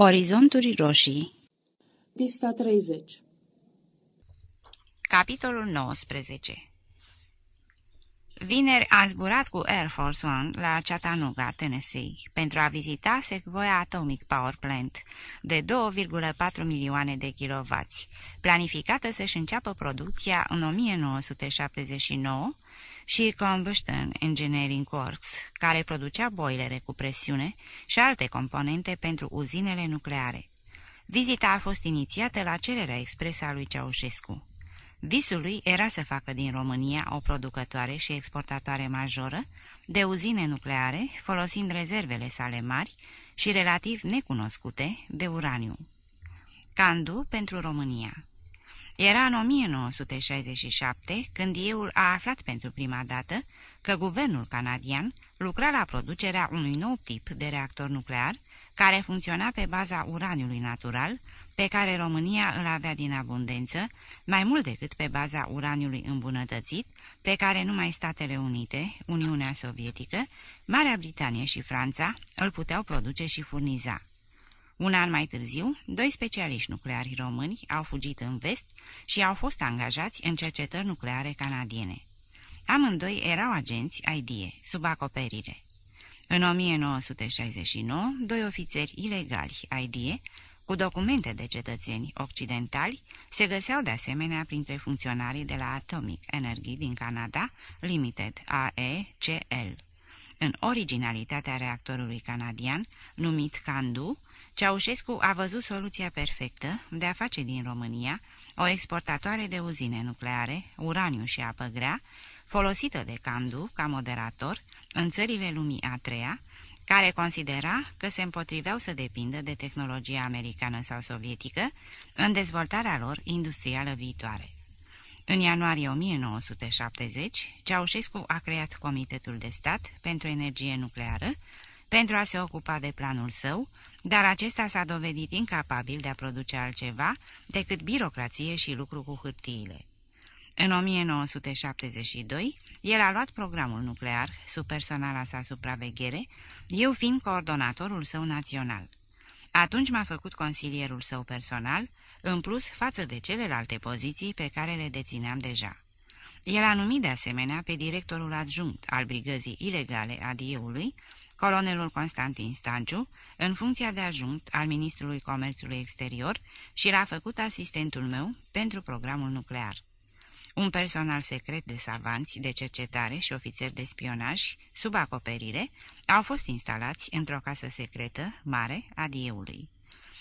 Orizonturi roșii. Pista 30 Capitolul 19 Vineri am zburat cu Air Force One la Chattanooga, Tennessee, pentru a vizita Sequoia Atomic Power Plant de 2,4 milioane de kilovați, planificată să-și înceapă producția în 1979 și Combustion Engineering Works, care producea boilere cu presiune și alte componente pentru uzinele nucleare. Vizita a fost inițiată la cererea expresă a lui Ceaușescu. Visul lui era să facă din România o producătoare și exportatoare majoră de uzine nucleare, folosind rezervele sale mari și relativ necunoscute de uraniu. Candu pentru România Era în 1967 când eu a aflat pentru prima dată că guvernul canadian lucra la producerea unui nou tip de reactor nuclear care funcționa pe baza uraniului natural, pe care România îl avea din abundență, mai mult decât pe baza uraniului îmbunătățit, pe care numai Statele Unite, Uniunea Sovietică, Marea Britanie și Franța îl puteau produce și furniza. Un an mai târziu, doi specialiști nucleari români au fugit în vest și au fost angajați în cercetări nucleare canadiene. Amândoi erau agenți IDE, sub acoperire. În 1969, doi ofițeri ilegali IDE, cu documente de cetățeni occidentali, se găseau de asemenea printre funcționarii de la Atomic Energy din Canada, Limited AECL. În originalitatea reactorului canadian, numit Candu, Ceaușescu a văzut soluția perfectă de a face din România o exportatoare de uzine nucleare, uraniu și apă grea, folosită de Candu ca moderator în țările lumii a treia, care considera că se împotriveau să depindă de tehnologia americană sau sovietică în dezvoltarea lor industrială viitoare. În ianuarie 1970, Ceaușescu a creat Comitetul de Stat pentru Energie Nucleară pentru a se ocupa de planul său, dar acesta s-a dovedit incapabil de a produce altceva decât birocrație și lucru cu hârtiile. În 1972, el a luat programul nuclear sub personala sa supraveghere, eu fiind coordonatorul său național. Atunci m-a făcut consilierul său personal, în plus față de celelalte poziții pe care le dețineam deja. El a numit de asemenea pe directorul adjunct al brigăzii ilegale a Dieului, colonelul Constantin Stanciu, în funcția de ajunct al ministrului comerțului exterior și l-a făcut asistentul meu pentru programul nuclear. Un personal secret de savanți, de cercetare și ofițeri de spionaj, sub acoperire, au fost instalați într-o casă secretă mare a Dieului.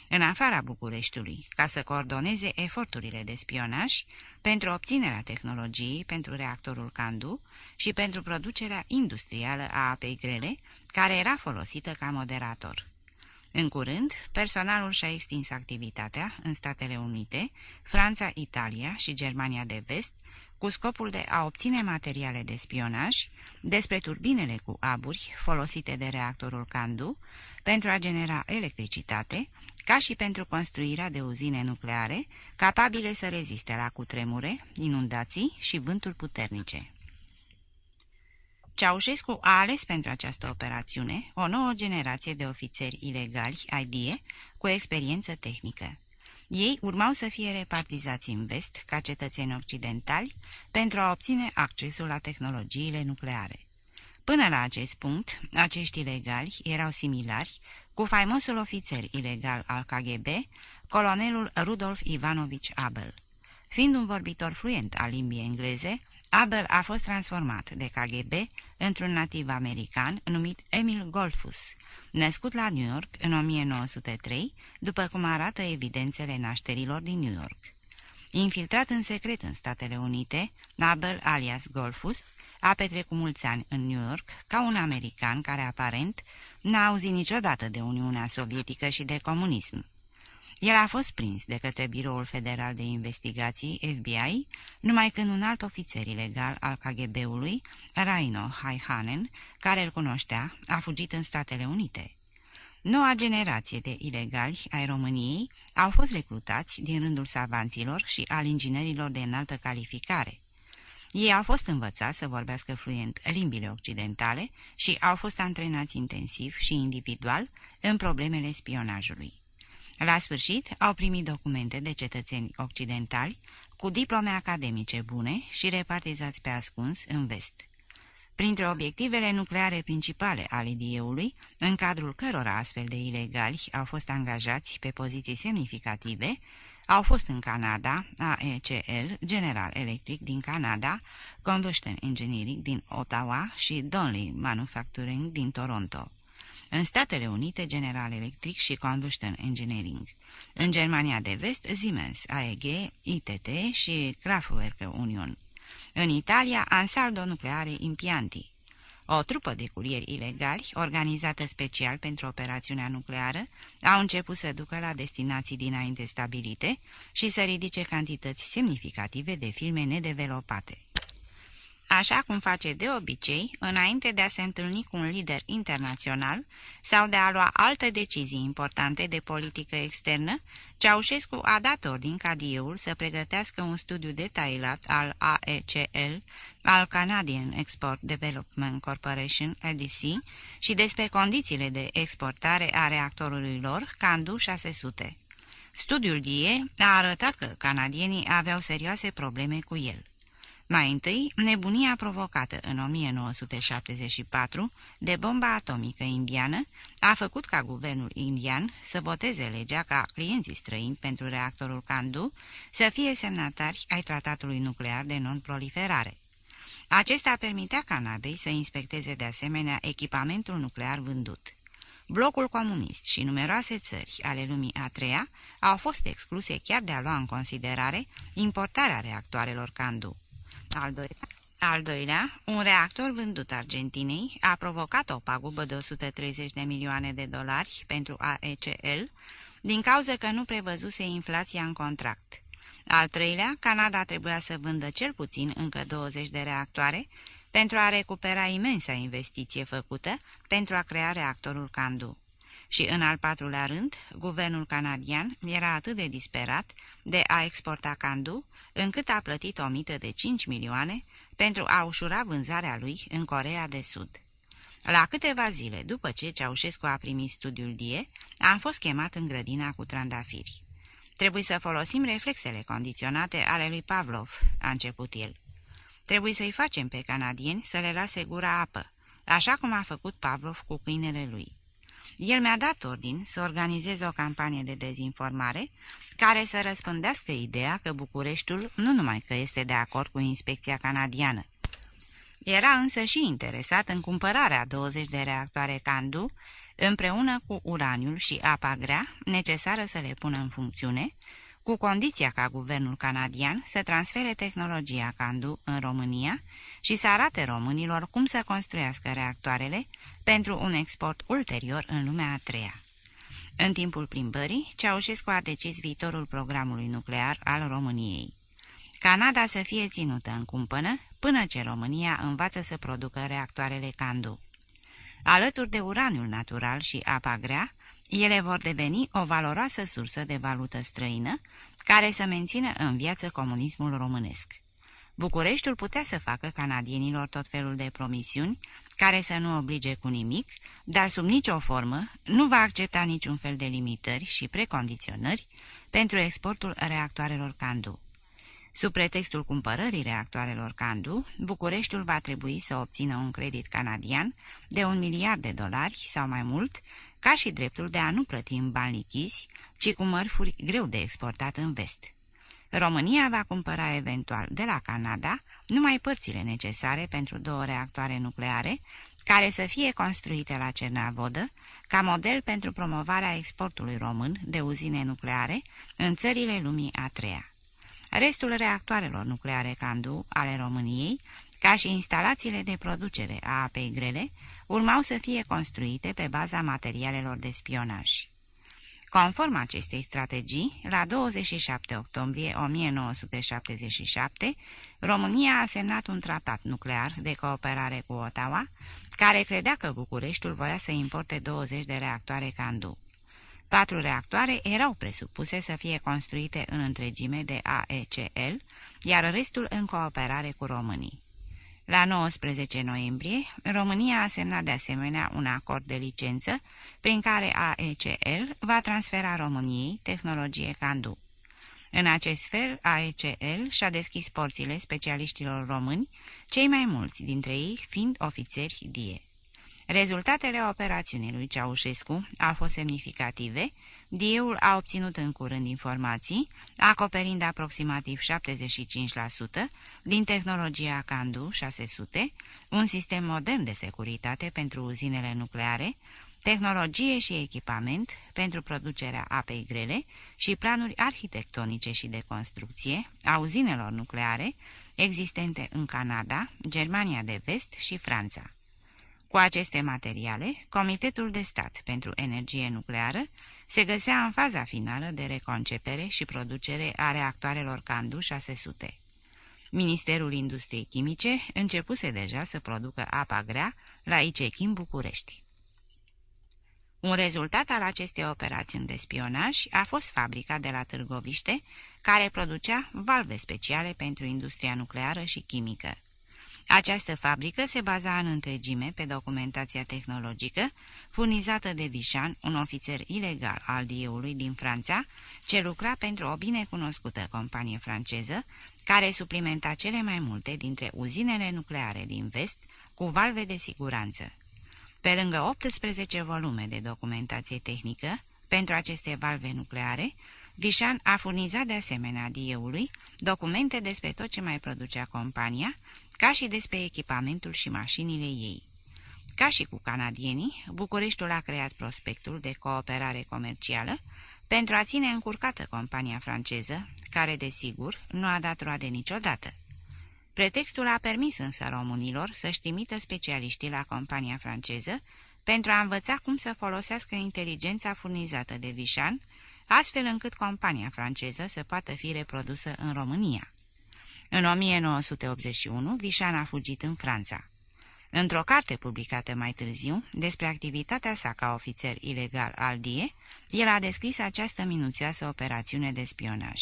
În afara Bucureștiului, ca să coordoneze eforturile de spionaj pentru obținerea tehnologiei pentru reactorul Candu și pentru producerea industrială a apei grele, care era folosită ca moderator. În curând, personalul și-a extins activitatea în Statele Unite, Franța, Italia și Germania de Vest, cu scopul de a obține materiale de spionaj despre turbinele cu aburi folosite de reactorul Candu pentru a genera electricitate, ca și pentru construirea de uzine nucleare capabile să reziste la cutremure, inundații și vânturi puternice. Ceaușescu a ales pentru această operațiune o nouă generație de ofițeri ilegali, IDE, cu experiență tehnică. Ei urmau să fie repartizați în vest, ca cetățeni occidentali, pentru a obține accesul la tehnologiile nucleare. Până la acest punct, acești ilegali erau similari cu faimosul ofițer ilegal al KGB, colonelul Rudolf Ivanovici Abel. Fiind un vorbitor fluent al limbii engleze, Abel a fost transformat de KGB într-un nativ american numit Emil Golfus, născut la New York în 1903, după cum arată evidențele nașterilor din New York. Infiltrat în secret în Statele Unite, Abel alias Golfus a petrecut mulți ani în New York ca un american care aparent n-a auzit niciodată de Uniunea Sovietică și de comunism. El a fost prins de către Biroul Federal de Investigații, FBI, numai când un alt ofițer ilegal al KGB-ului, Raino Haihanen, care îl cunoștea, a fugit în Statele Unite. Noua generație de ilegali ai României au fost recrutați din rândul savanților și al inginerilor de înaltă calificare. Ei au fost învățați să vorbească fluent limbile occidentale și au fost antrenați intensiv și individual în problemele spionajului. La sfârșit, au primit documente de cetățeni occidentali cu diplome academice bune și repartizați pe ascuns în vest. Printre obiectivele nucleare principale ale idieului, în cadrul cărora astfel de ilegali au fost angajați pe poziții semnificative, au fost în Canada AECL, General Electric din Canada, Combustion Engineering din Ottawa și Donnelly Manufacturing din Toronto. În Statele Unite, General Electric și Combustion Engineering. În Germania de Vest, Siemens, AEG, ITT și Kraftwerk Union. În Italia, Ansaldo Nucleare Impianti. O trupă de curieri ilegali, organizată special pentru operațiunea nucleară, au început să ducă la destinații dinainte stabilite și să ridice cantități semnificative de filme nedevelopate. Așa cum face de obicei, înainte de a se întâlni cu un lider internațional sau de a lua alte decizii importante de politică externă, Ceaușescu a dat ordin ca DIE-ul să pregătească un studiu detailat al AECL, al Canadian Export Development Corporation, LDC, și despre condițiile de exportare a reactorului lor, Candu 600. Studiul DIE a arătat că canadienii aveau serioase probleme cu el. Mai întâi, nebunia provocată în 1974 de bomba atomică indiană a făcut ca guvernul indian să voteze legea ca clienții străini pentru reactorul Candu să fie semnatari ai tratatului nuclear de non-proliferare. Acesta permitea Canadei să inspecteze de asemenea echipamentul nuclear vândut. Blocul comunist și numeroase țări ale lumii a treia au fost excluse chiar de a lua în considerare importarea reactoarelor Candu. Al doilea, al doilea, un reactor vândut Argentinei a provocat o pagubă de 130 de milioane de dolari pentru AECL din cauza că nu prevăzuse inflația în contract. Al treilea, Canada trebuia să vândă cel puțin încă 20 de reactoare pentru a recupera imensa investiție făcută pentru a crea reactorul Candu. Și în al patrulea rând, guvernul canadian era atât de disperat de a exporta Candu, încât a plătit o mită de 5 milioane pentru a ușura vânzarea lui în Corea de Sud. La câteva zile după ce Ceaușescu a primit studiul DIE, am fost chemat în grădina cu trandafiri. Trebuie să folosim reflexele condiționate ale lui Pavlov, a început el. Trebuie să-i facem pe canadieni să le lase gura apă, așa cum a făcut Pavlov cu câinele lui. El mi-a dat ordin să organizeze o campanie de dezinformare care să răspândească ideea că Bucureștiul nu numai că este de acord cu inspecția canadiană, era însă și interesat în cumpărarea 20 de reactoare Candu, împreună cu uraniul și apa grea necesară să le pună în funcțiune, cu condiția ca guvernul canadian să transfere tehnologia Candu în România și să arate românilor cum să construiască reactoarele pentru un export ulterior în lumea a treia. În timpul plimbării, Ceaușescu a decis viitorul programului nuclear al României. Canada să fie ținută în cumpănă până ce România învață să producă reactoarele Candu. Alături de uraniul natural și apa grea, ele vor deveni o valoroasă sursă de valută străină care să mențină în viață comunismul românesc. Bucureștiul putea să facă canadienilor tot felul de promisiuni care să nu oblige cu nimic, dar sub nicio formă nu va accepta niciun fel de limitări și precondiționări pentru exportul reactoarelor Candu. Sub pretextul cumpărării reactoarelor Candu, Bucureștiul va trebui să obțină un credit canadian de un miliard de dolari sau mai mult, ca și dreptul de a nu plăti în bani lichizi, ci cu mărfuri greu de exportat în vest. România va cumpăra eventual de la Canada numai părțile necesare pentru două reactoare nucleare, care să fie construite la Cernavodă, ca model pentru promovarea exportului român de uzine nucleare în țările lumii a treia. Restul reactoarelor nucleare Candu ale României, ca și instalațiile de producere a apei grele, urmau să fie construite pe baza materialelor de spionaj. Conform acestei strategii, la 27 octombrie 1977, România a semnat un tratat nuclear de cooperare cu Ottawa, care credea că Bucureștiul voia să importe 20 de reactoare Candu. Patru reactoare erau presupuse să fie construite în întregime de AECL, iar restul în cooperare cu românii. La 19 noiembrie, România a semnat de asemenea un acord de licență prin care AECL va transfera României tehnologie Candu. În acest fel, AECL și-a deschis porțile specialiștilor români, cei mai mulți dintre ei fiind ofițeri DIE. Rezultatele operațiunii lui Ceaușescu au fost semnificative, DIE-ul a obținut în curând informații, acoperind aproximativ 75% din tehnologia Candu 600, un sistem modern de securitate pentru uzinele nucleare, tehnologie și echipament pentru producerea apei grele și planuri arhitectonice și de construcție a uzinelor nucleare existente în Canada, Germania de Vest și Franța. Cu aceste materiale, Comitetul de Stat pentru Energie Nucleară se găsea în faza finală de reconcepere și producere a reactoarelor Candu 600. Ministerul Industriei Chimice începuse deja să producă apa grea la Icechim București. Un rezultat al acestei operațiuni de spionaj a fost fabrica de la Târgoviște, care producea valve speciale pentru industria nucleară și chimică. Această fabrică se baza în întregime pe documentația tehnologică furnizată de Vișan, un ofițer ilegal al dieului din Franța, ce lucra pentru o binecunoscută companie franceză, care suplimenta cele mai multe dintre uzinele nucleare din vest cu valve de siguranță. Pe lângă 18 volume de documentație tehnică pentru aceste valve nucleare, Vișan a furnizat de asemenea dieului documente despre tot ce mai producea compania, ca și despre echipamentul și mașinile ei. Ca și cu canadienii, Bucureștiul a creat prospectul de cooperare comercială pentru a ține încurcată compania franceză, care, desigur, nu a dat roade niciodată. Pretextul a permis însă românilor să-și trimită specialiștii la compania franceză pentru a învăța cum să folosească inteligența furnizată de Vișan, astfel încât compania franceză să poată fi reprodusă în România. În 1981, Vișan a fugit în Franța. Într-o carte publicată mai târziu, despre activitatea sa ca ofițer ilegal al DIE, el a descris această minuțioasă operațiune de spionaj.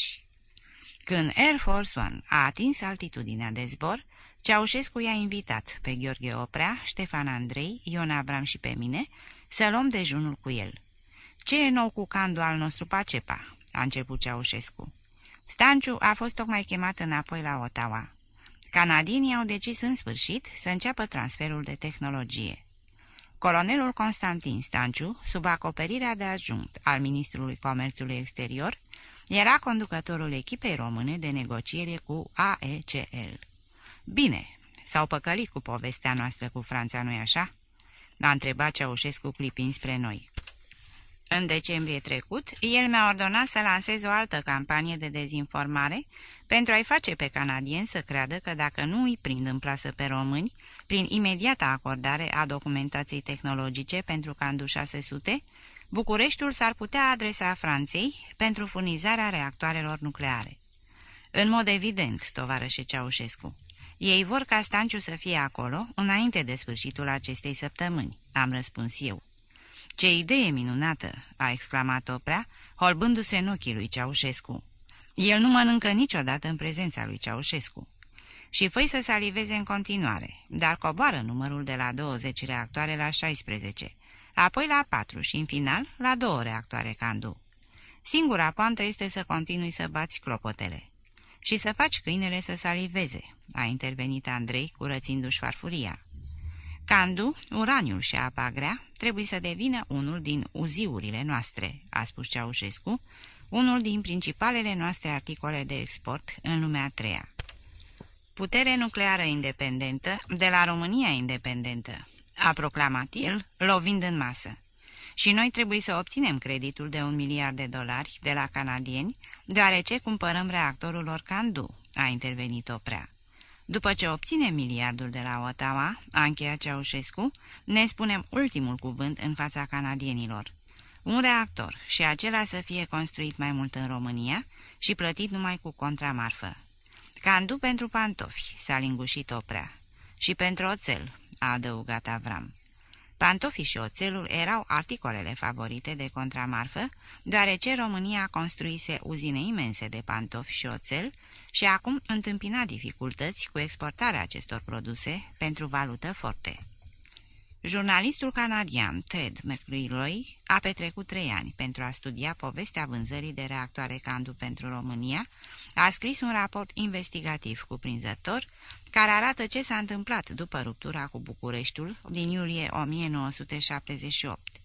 Când Air Force One a atins altitudinea de zbor, Ceaușescu i-a invitat pe Gheorghe Oprea, Ștefan Andrei, Ion Abram și pe mine să luăm dejunul cu el. Ce e nou cu candul al nostru Pacepa?" a început Ceaușescu. Stanciu a fost tocmai chemat înapoi la Ottawa. Canadienii au decis în sfârșit să înceapă transferul de tehnologie. Colonelul Constantin Stanciu, sub acoperirea de adjunct al Ministrului Comerțului Exterior, era conducătorul echipei române de negociere cu AECL. Bine, s-au păcălit cu povestea noastră cu Franța, nu-i așa?" l-a întrebat Ceaușescu clipind spre noi. În decembrie trecut, el mi-a ordonat să lansez o altă campanie de dezinformare pentru a-i face pe canadieni să creadă că dacă nu îi prind în plasă pe români, prin imediata acordare a documentației tehnologice pentru Candu 600, Bucureștiul s-ar putea adresa Franței pentru furnizarea reactoarelor nucleare. În mod evident, tovarășe Ceaușescu, ei vor ca Stanciu să fie acolo înainte de sfârșitul acestei săptămâni, am răspuns eu. Ce idee minunată!" a exclamat Oprea, holbându-se în ochii lui Ceaușescu. El nu mănâncă niciodată în prezența lui Ceaușescu. Și făi să saliveze în continuare, dar coboară numărul de la 20 reactoare la 16, apoi la 4 și, în final, la 2 reactoare Candu. Singura poantă este să continui să bați clopotele. Și să faci câinele să saliveze, a intervenit Andrei, curățindu-și farfuria. Candu, uraniul și apa grea trebuie să devină unul din uziurile noastre, a spus Ceaușescu, unul din principalele noastre articole de export în lumea a treia. Putere nucleară independentă de la România independentă, a proclamat el, lovind în masă. Și noi trebuie să obținem creditul de un miliard de dolari de la canadieni, deoarece cumpărăm reactorul Orcandu, a intervenit Oprea. După ce obținem miliardul de la Ottawa, a încheiat Ceaușescu, ne spunem ultimul cuvânt în fața canadienilor. Un reactor și acela să fie construit mai mult în România și plătit numai cu contramarfă. Candu pentru pantofi, s-a lingușit oprea. Și pentru oțel, a adăugat Avram. Pantofii și oțelul erau articolele favorite de contramarfă, deoarece România construise uzine imense de pantofi și oțel și acum întâmpina dificultăți cu exportarea acestor produse pentru valută forte. Jurnalistul canadian Ted McRilroy a petrecut trei ani pentru a studia povestea vânzării de reactoare Candu pentru România, a scris un raport investigativ cuprinzător care arată ce s-a întâmplat după ruptura cu Bucureștiul din iulie 1978.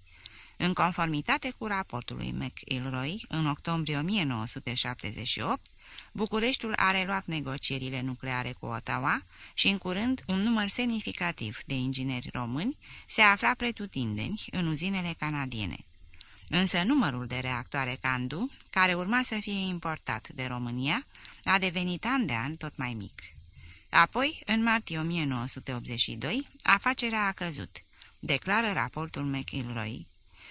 În conformitate cu raportul lui McIlroy, în octombrie 1978, Bucureștiul a reluat negocierile nucleare cu Ottawa și, în curând, un număr semnificativ de ingineri români se afla pretutindeni în uzinele canadiene. Însă numărul de reactoare Candu, care urma să fie importat de România, a devenit an de an tot mai mic. Apoi, în martie 1982, afacerea a căzut, declară raportul McIlroy.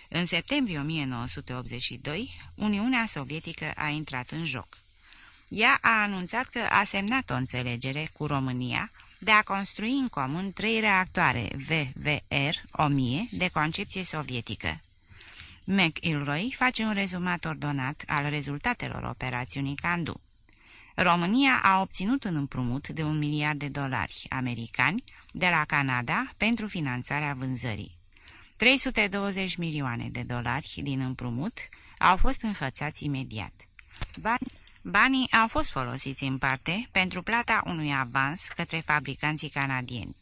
În septembrie 1982, Uniunea Sovietică a intrat în joc. Ea a anunțat că a semnat o înțelegere cu România de a construi în comun trei reactoare VVR-1000 de concepție sovietică. McIlroy face un rezumat ordonat al rezultatelor operațiunii Candu. România a obținut un împrumut de un miliard de dolari americani de la Canada pentru finanțarea vânzării. 320 milioane de dolari din împrumut au fost înhățați imediat. Bani Banii au fost folosiți în parte pentru plata unui avans către fabricanții canadieni.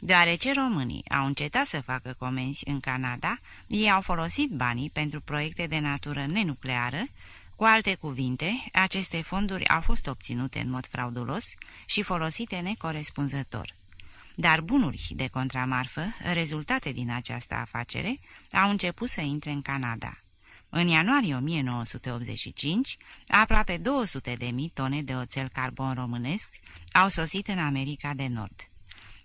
Deoarece românii au încetat să facă comenzi în Canada, ei au folosit banii pentru proiecte de natură nenucleară, cu alte cuvinte, aceste fonduri au fost obținute în mod fraudulos și folosite necorespunzător. Dar bunuri de contramarfă, rezultate din această afacere, au început să intre în Canada. În ianuarie 1985, aproape 200 de mii tone de oțel carbon românesc au sosit în America de Nord.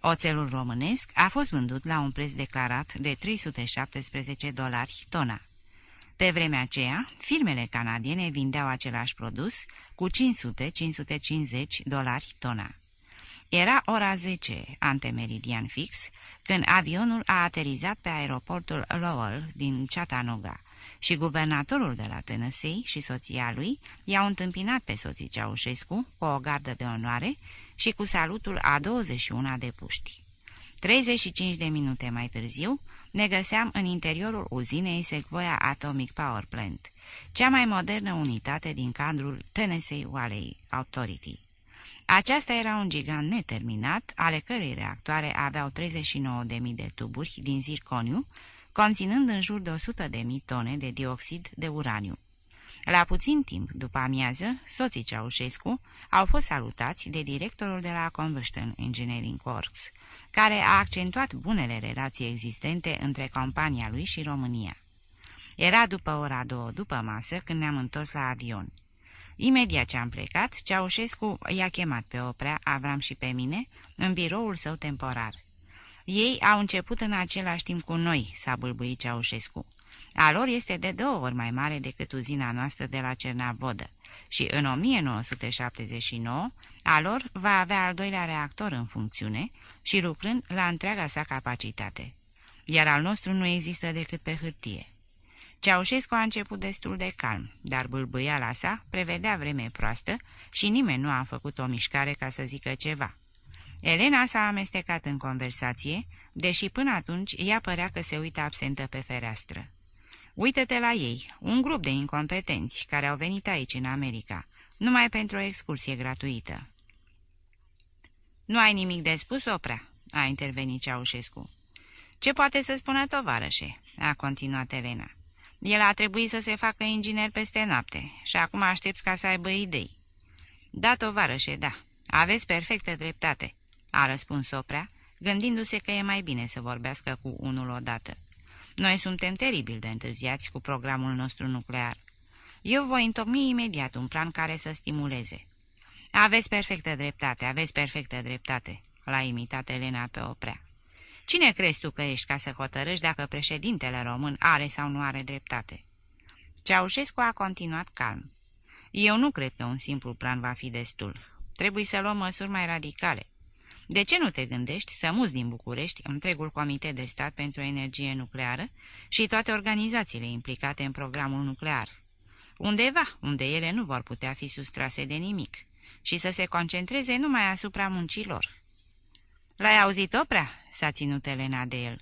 Oțelul românesc a fost vândut la un preț declarat de 317 dolari tona. Pe vremea aceea, firmele canadiene vindeau același produs cu 500-550 dolari tona. Era ora 10, antemeridian fix, când avionul a aterizat pe aeroportul Lowell din Chattanooga și guvernatorul de la Tennessee și soția lui i-au întâmpinat pe soții Ceaușescu cu o gardă de onoare și cu salutul a 21 de puști. 35 de minute mai târziu ne găseam în interiorul uzinei Sequoia Atomic Power Plant, cea mai modernă unitate din cadrul Tennessee Valley Authority. Aceasta era un gigant neterminat, ale cărei reactoare aveau 39.000 de tuburi din zirconiu, conținând în jur de 100.000 tone de dioxid de uraniu. La puțin timp după amiază, soții Ceaușescu au fost salutați de directorul de la Combustion Engineering Works, care a accentuat bunele relații existente între compania lui și România. Era după ora două după masă când ne-am întors la avion. Imediat ce am plecat, Ceaușescu i-a chemat pe Oprea, Avram și pe mine, în biroul său temporar. Ei au început în același timp cu noi, s-a bâlbuit Ceaușescu. A lor este de două ori mai mare decât uzina noastră de la Cernavodă și în 1979 a lor va avea al doilea reactor în funcțiune și lucrând la întreaga sa capacitate. Iar al nostru nu există decât pe hârtie. Ceaușescu a început destul de calm, dar bâlbâiala sa prevedea vreme proastă și nimeni nu a făcut o mișcare ca să zică ceva. Elena s-a amestecat în conversație, deși până atunci ea părea că se uită absentă pe fereastră. Uită-te la ei, un grup de incompetenți care au venit aici în America, numai pentru o excursie gratuită. Nu ai nimic de spus, Oprea?" a intervenit Ceaușescu. Ce poate să spună tovarășe?" a continuat Elena. El a trebuit să se facă inginer peste noapte și acum aștepți ca să aibă idei." Da, tovarășe, da. Aveți perfectă dreptate a răspuns Oprea, gândindu-se că e mai bine să vorbească cu unul odată. Noi suntem teribil de întârziați cu programul nostru nuclear. Eu voi întocmi imediat un plan care să stimuleze. Aveți perfectă dreptate, aveți perfectă dreptate, l-a imitat Elena pe Oprea. Cine crezi tu că ești ca să hotărăști dacă președintele român are sau nu are dreptate? Ceaușescu a continuat calm. Eu nu cred că un simplu plan va fi destul. Trebuie să luăm măsuri mai radicale. De ce nu te gândești să muți din București întregul Comitet de Stat pentru Energie Nucleară și toate organizațiile implicate în programul nuclear? Undeva unde ele nu vor putea fi sustrase de nimic și să se concentreze numai asupra muncilor. L-ai auzit, Oprea?" s-a ținut Elena de el.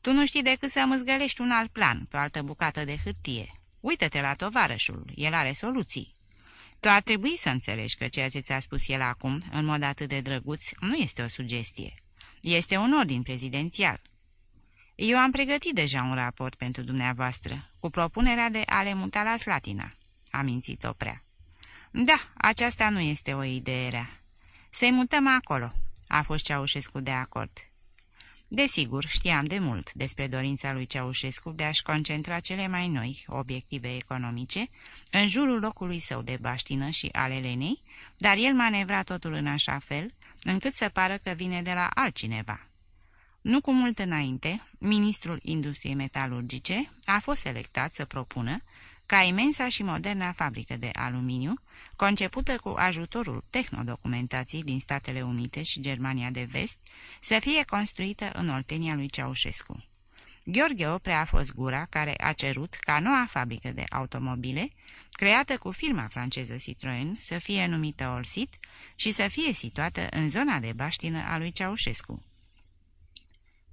Tu nu știi decât să măzgălești un alt plan, pe o altă bucată de hârtie. Uită-te la tovarășul, el are soluții. Tu ar trebui să înțelegi că ceea ce ți-a spus el acum, în mod atât de drăguț, nu este o sugestie. Este un ordin prezidențial. Eu am pregătit deja un raport pentru dumneavoastră, cu propunerea de a le muta la Slatina, a mințit-o prea. Da, aceasta nu este o idee rea. Să-i mutăm acolo, a fost Ceaușescu de acord. Desigur, știam de mult despre dorința lui Ceaușescu de a-și concentra cele mai noi obiective economice în jurul locului său de baștină și ale Lenei, dar el manevra totul în așa fel încât să pară că vine de la altcineva. Nu cu mult înainte, ministrul industriei metalurgice a fost selectat să propună ca imensa și moderna fabrică de aluminiu concepută cu ajutorul tehnodocumentației din Statele Unite și Germania de Vest, să fie construită în Oltenia lui Ceaușescu. Gheorghe Oprea a fost gura care a cerut ca noua fabrică de automobile, creată cu firma franceză Citroën, să fie numită Olsit și să fie situată în zona de baștină a lui Ceaușescu.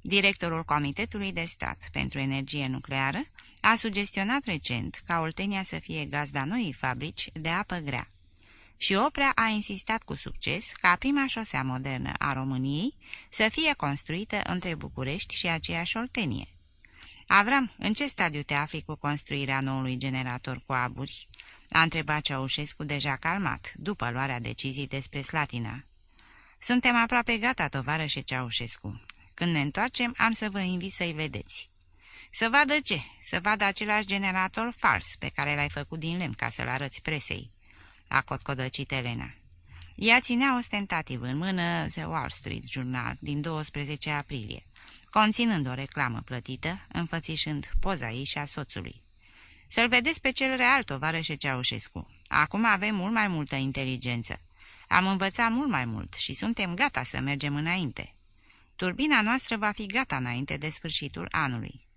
Directorul Comitetului de Stat pentru Energie Nucleară a sugestionat recent ca Oltenia să fie gazda noii fabrici de apă grea și Oprea a insistat cu succes ca prima șosea modernă a României să fie construită între București și aceeași Oltenie. Avram, în ce stadiu te afli cu construirea noului generator cu aburi? A întrebat Ceaușescu deja calmat, după luarea decizii despre Slatina. Suntem aproape gata, tovarășe Ceaușescu. Când ne întoarcem, am să vă invit să-i vedeți. Să vadă ce? Să vadă același generator fals pe care l-ai făcut din lemn ca să-l arăți presei a cotcodăcit Elena. Ea ținea ostentativ în mână The Wall Street Journal din 12 aprilie, conținând o reclamă plătită, înfățișând poza ei și a soțului. Să-l vedeți pe cel real, tovarășe Ceaușescu. Acum avem mult mai multă inteligență. Am învățat mult mai mult și suntem gata să mergem înainte. Turbina noastră va fi gata înainte de sfârșitul anului.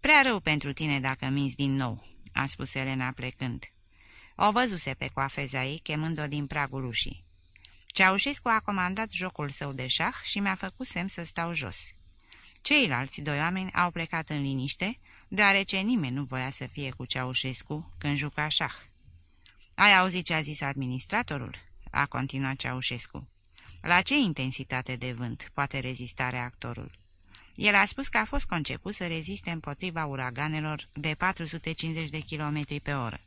Prea rău pentru tine dacă minți din nou, a spus Elena plecând. O văzuse pe coafeza ei, chemând-o din pragul ușii. Ceaușescu a comandat jocul său de șah și mi-a făcut semn să stau jos. Ceilalți doi oameni au plecat în liniște, deoarece nimeni nu voia să fie cu Ceaușescu când juca șah. Ai auzit ce a zis administratorul?" a continuat Ceaușescu. La ce intensitate de vânt poate rezista reactorul? El a spus că a fost conceput să reziste împotriva uraganelor de 450 de km pe oră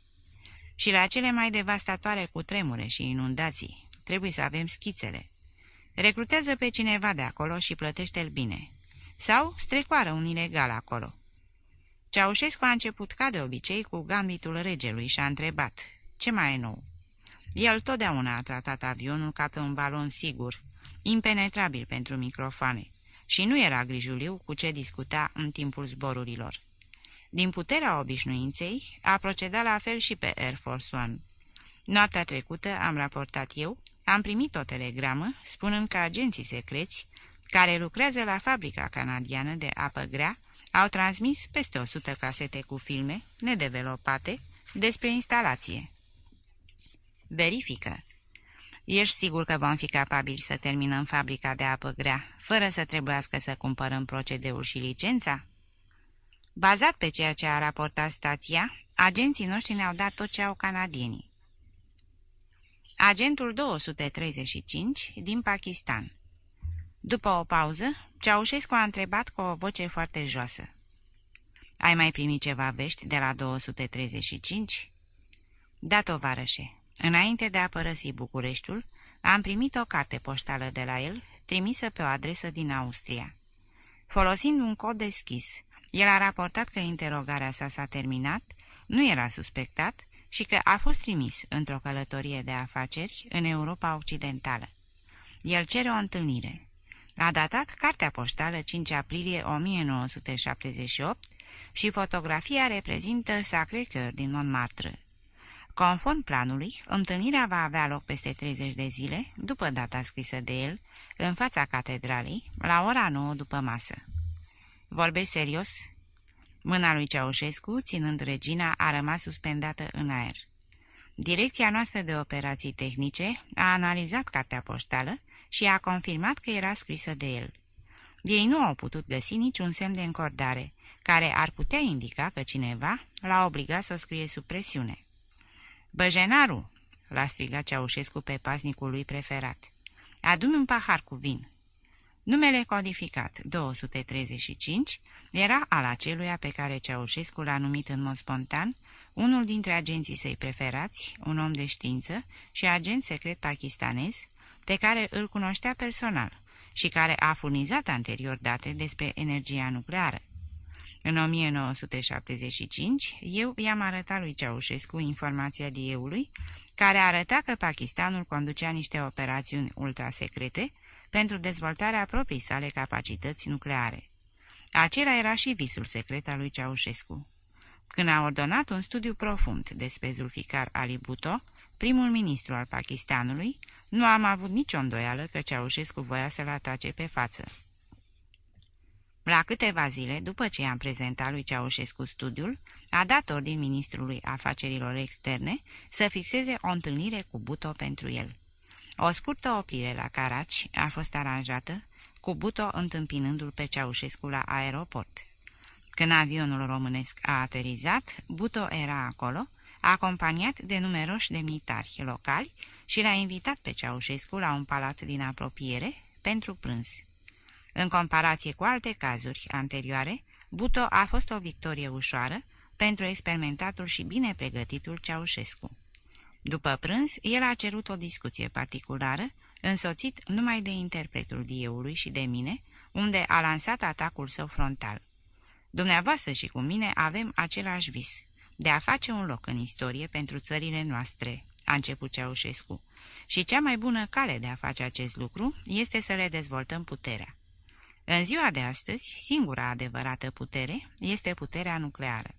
și la cele mai devastatoare cu tremure și inundații. Trebuie să avem schițele. Recrutează pe cineva de acolo și plătește-l bine. Sau strecoară un ilegal acolo. Ceaușescu a început ca de obicei cu gambitul regelui și a întrebat, ce mai e nou? El totdeauna a tratat avionul ca pe un balon sigur, impenetrabil pentru microfoane, și nu era grijuliu cu ce discuta în timpul zborurilor. Din puterea obișnuinței, a procedat la fel și pe Air Force One. Noaptea trecută, am raportat eu, am primit o telegramă spunând că agenții secreți, care lucrează la fabrica canadiană de apă grea, au transmis peste 100 casete cu filme, nedevelopate, despre instalație. Verifică. Ești sigur că vom fi capabili să terminăm fabrica de apă grea, fără să trebuiască să cumpărăm procedeul și licența? Bazat pe ceea ce a raportat stația, agenții noștri ne-au dat tot ce au canadienii. Agentul 235 din Pakistan După o pauză, Ceaușescu a întrebat cu o voce foarte joasă. Ai mai primit ceva vești de la 235? Da, tovarășe. Înainte de a părăsi Bucureștiul, am primit o carte poștală de la el, trimisă pe o adresă din Austria. Folosind un cod deschis, el a raportat că interogarea sa s-a terminat, nu era suspectat și că a fost trimis într-o călătorie de afaceri în Europa Occidentală. El cere o întâlnire. A datat cartea poștală 5 aprilie 1978 și fotografia reprezintă Sacré-Cœur din Montmartre. Conform planului, întâlnirea va avea loc peste 30 de zile, după data scrisă de el, în fața catedralei, la ora 9 după masă. Vorbești serios?" Mâna lui Ceaușescu, ținând regina, a rămas suspendată în aer. Direcția noastră de operații tehnice a analizat cartea poștală și a confirmat că era scrisă de el. Ei nu au putut găsi niciun semn de încordare, care ar putea indica că cineva l-a obligat să o scrie sub presiune. Băjenaru!" l-a strigat Ceaușescu pe pasnicul lui preferat. Adu-mi un pahar cu vin." Numele codificat 235 era al aceluia pe care Ceaușescu l-a numit în mod spontan unul dintre agenții săi preferați, un om de știință și agent secret pakistanez, pe care îl cunoștea personal și care a furnizat anterior date despre energia nucleară. În 1975, eu i-am arătat lui Ceaușescu informația dieului, care arăta că Pakistanul conducea niște operațiuni ultrasecrete pentru dezvoltarea proprii sale capacități nucleare. Acela era și visul secret al lui Ceaușescu. Când a ordonat un studiu profund despre Zulficar Ali Bhutto, primul ministru al Pakistanului, nu am avut nicio îndoială că Ceaușescu voia să-l atace pe față. La câteva zile, după ce i-am prezentat lui Ceaușescu studiul, a dat ordin ministrului afacerilor externe să fixeze o întâlnire cu Buto pentru el. O scurtă oprire la Caraci a fost aranjată, cu Buto întâmpinându-l pe Ceaușescu la aeroport. Când avionul românesc a aterizat, Buto era acolo, acompaniat de numeroși demnitari locali și l-a invitat pe Ceaușescu la un palat din apropiere pentru prânz. În comparație cu alte cazuri anterioare, Buto a fost o victorie ușoară pentru experimentatul și bine pregătitul Ceaușescu. După prânz, el a cerut o discuție particulară, însoțit numai de interpretul dieului și de mine, unde a lansat atacul său frontal. Dumneavoastră și cu mine avem același vis, de a face un loc în istorie pentru țările noastre, a început Ceaușescu, și cea mai bună cale de a face acest lucru este să le dezvoltăm puterea. În ziua de astăzi, singura adevărată putere este puterea nucleară.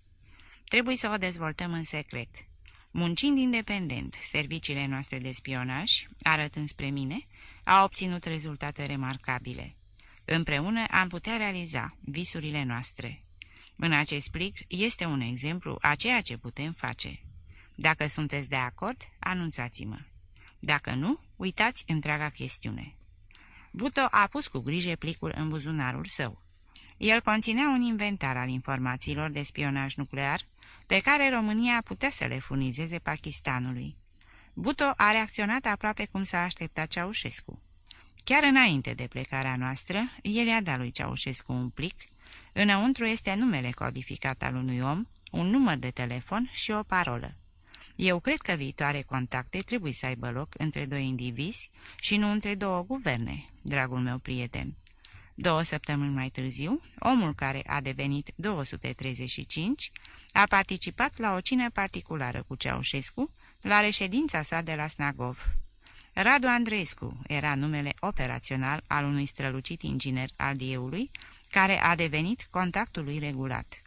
Trebuie să o dezvoltăm în secret. Muncind independent, serviciile noastre de spionaj, arătând spre mine, au obținut rezultate remarcabile. Împreună am putea realiza visurile noastre. În acest plic este un exemplu a ceea ce putem face. Dacă sunteți de acord, anunțați-mă. Dacă nu, uitați întreaga chestiune. Buto a pus cu grijă plicul în buzunarul său. El conținea un inventar al informațiilor de spionaj nuclear pe care România putea să le furnizeze Pakistanului. Buto a reacționat aproape cum s-a așteptat Ceaușescu. Chiar înainte de plecarea noastră, el i-a dat lui Ceaușescu un plic. Înăuntru este numele codificat al unui om, un număr de telefon și o parolă. Eu cred că viitoare contacte trebuie să aibă loc între doi indivizi și nu între două guverne, dragul meu prieten. Două săptămâni mai târziu, omul care a devenit 235 a participat la o cină particulară cu Ceaușescu la reședința sa de la Snagov. Radu Andreescu era numele operațional al unui strălucit inginer al dieului, care a devenit contactul lui regulat.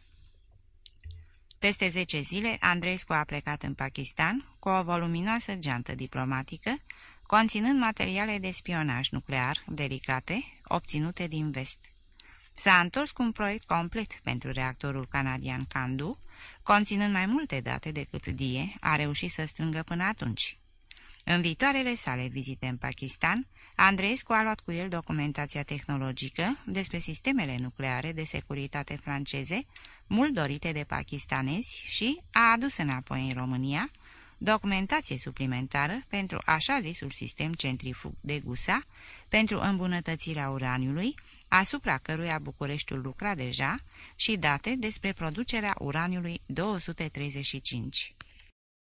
Peste zece zile, Andreescu a plecat în Pakistan cu o voluminoasă geantă diplomatică, conținând materiale de spionaj nuclear delicate, obținute din vest. S-a întors cu un proiect complet pentru reactorul canadian Candu, conținând mai multe date decât Die a reușit să strângă până atunci. În viitoarele sale vizite în Pakistan, Andreescu a luat cu el documentația tehnologică despre sistemele nucleare de securitate franceze, mult dorite de pakistanezi și a adus înapoi în România documentație suplimentară pentru așa zisul sistem centrifug de GUSA pentru îmbunătățirea uraniului, asupra căruia Bucureștiul lucra deja, și date despre producerea uraniului 235.